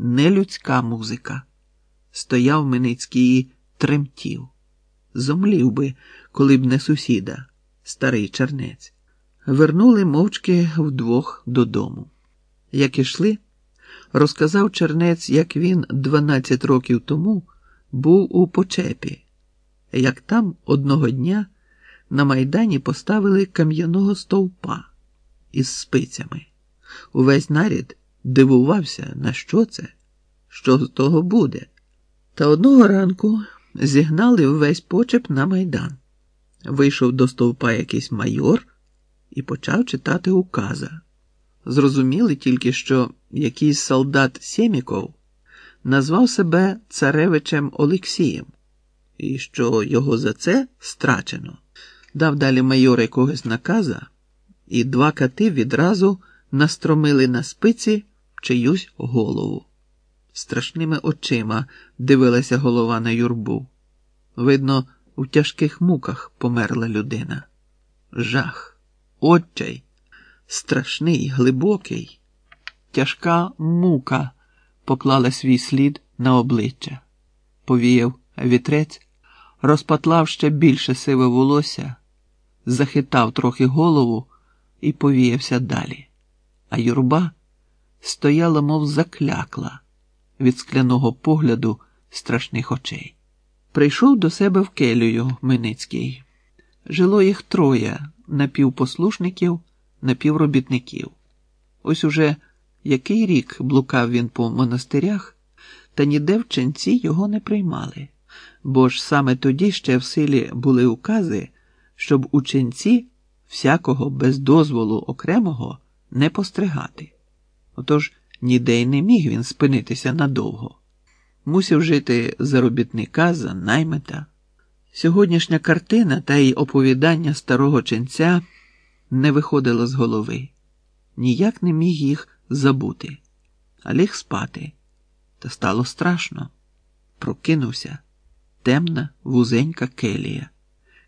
нелюдська музика. Стояв Миницький і тремтів. Зомлів би, коли б не сусіда, старий чернець. Вернули мовчки вдвох додому. Як ішли, розказав чернець, як він 12 років тому був у почепі, як там одного дня на майдані поставили кам'яного стовпа із спицями. Увесь нарід дивувався, на що це, що з того буде. Та одного ранку зігнали весь почеп на майдан. Вийшов до стовпа якийсь майор і почав читати указа. Зрозуміли тільки, що якийсь солдат Сєміков назвав себе царевичем Олексієм, і що його за це страчено. Дав далі майор якогось наказа, і два кати відразу настромили на спиці чиюсь голову. Страшними очима дивилася голова на юрбу. Видно, у тяжких муках померла людина. Жах, отчай, страшний, глибокий, тяжка мука поклала свій слід на обличчя. Повіяв вітрець, розпатлав ще більше сиве волосся, захитав трохи голову і повіявся далі. А юрба стояла, мов заклякла від скляного погляду страшних очей. Прийшов до себе в келію Миницький. Жило їх троє напівпослушників, напівробітників. Ось уже який рік блукав він по монастирях, та ніде в ченці його не приймали, бо ж саме тоді ще в силі були укази, щоб у ченці всякого без дозволу окремого не постригати. Отож ніде й не міг він спинитися надовго. Мусив жити за робітника, за наймита. Сьогоднішня картина та й оповідання старого ченця не виходило з голови, ніяк не міг їх забути, а ліг спати. Та стало страшно. Прокинувся темна вузенька келія.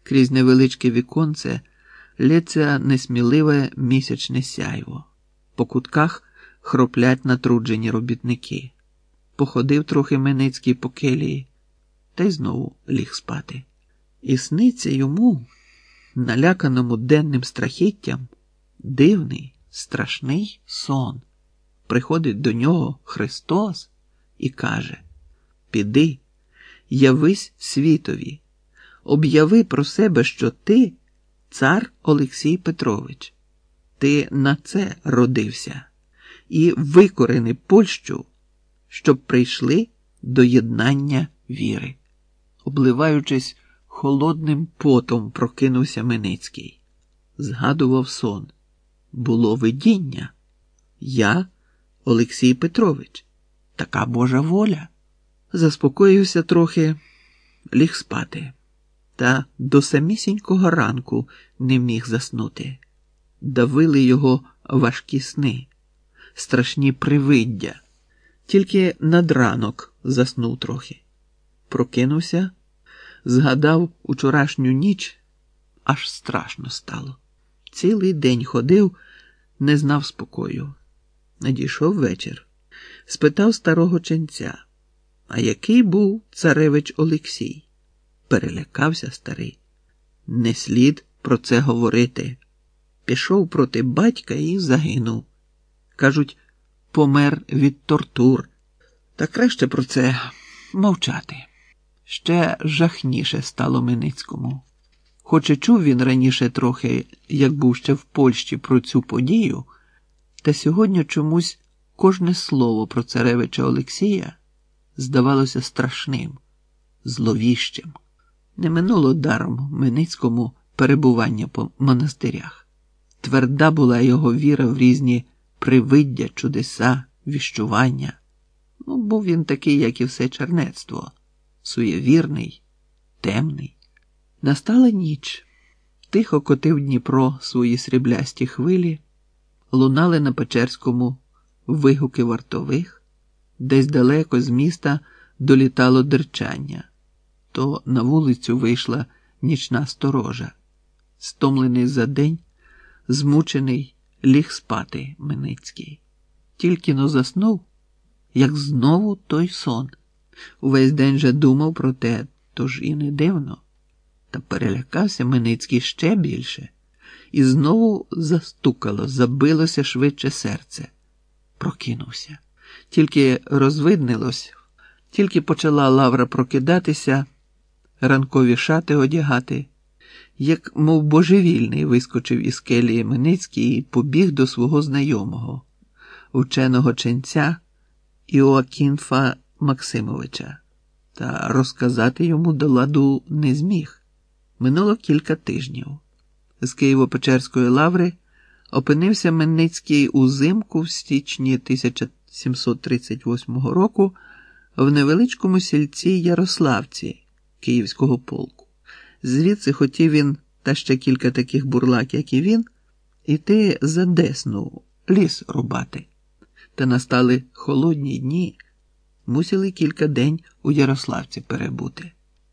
Крізь невеличке віконце лється несміливе місячне сяйво. По кутках хроплять натруджені робітники. Походив трохи Меницький по келії, та й знову ліг спати. І сниться йому, наляканому денним страхіттям, дивний, страшний сон. Приходить до нього Христос і каже: Піди, явись світові, об'яви про себе, що ти цар Олексій Петрович. Ти на це родився і викорени Польщу, щоб прийшли до єднання віри. Обливаючись холодним потом, прокинувся Миницький. Згадував сон. Було видіння. Я, Олексій Петрович, така Божа воля. Заспокоївся трохи, ліг спати, та до самісінького ранку не міг заснути. Давили його важкі сни, страшні привиддя. Тільки над ранок заснув трохи. Прокинувся, згадав учорашню ніч, аж страшно стало. Цілий день ходив, не знав спокою. Надійшов вечір, спитав старого ченця, а який був царевич Олексій? Перелякався старий. Не слід про це говорити. Пішов проти батька і загинув. Кажуть, помер від тортур. Та краще про це мовчати. Ще жахніше стало Миницькому. Хоч і чув він раніше трохи, як був ще в Польщі про цю подію, та сьогодні чомусь кожне слово про царевича Олексія здавалося страшним, зловіщим. Не минуло даром Миницькому перебування по монастирях. Тверда була його віра в різні привиддя, чудеса, віщування. Ну, був він такий, як і все чернецтво, суєвірний, темний. Настала ніч, тихо котив Дніпро свої сріблясті хвилі, лунали на Печерському вигуки вартових, десь далеко з міста долітало дерчання, то на вулицю вийшла нічна сторожа, стомлений за день, змучений, ліг спати Миницький. Тільки но заснув як знову той сон. Увесь день же думав про те, тож і не дивно. Та перелякався Миницький ще більше, і знову застукало, забилося швидше серце. Прокинувся. Тільки розвиднилось, тільки почала Лавра прокидатися, ранкові шати одягати, як мов божевільний, вискочив із келії Миницький і побіг до свого знайомого, ученого ченця Іоакінфа Максимовича, та розказати йому до ладу не зміг. Минуло кілька тижнів. З Києво-Печерської лаври опинився Менницький узимку в січні 1738 року в невеличкому сільці Ярославці Київського полку. Звідси хотів він, та ще кілька таких бурлак, як і він, іти за Десну, ліс рубати. Та настали холодні дні, мусили кілька день у Ярославці перебути.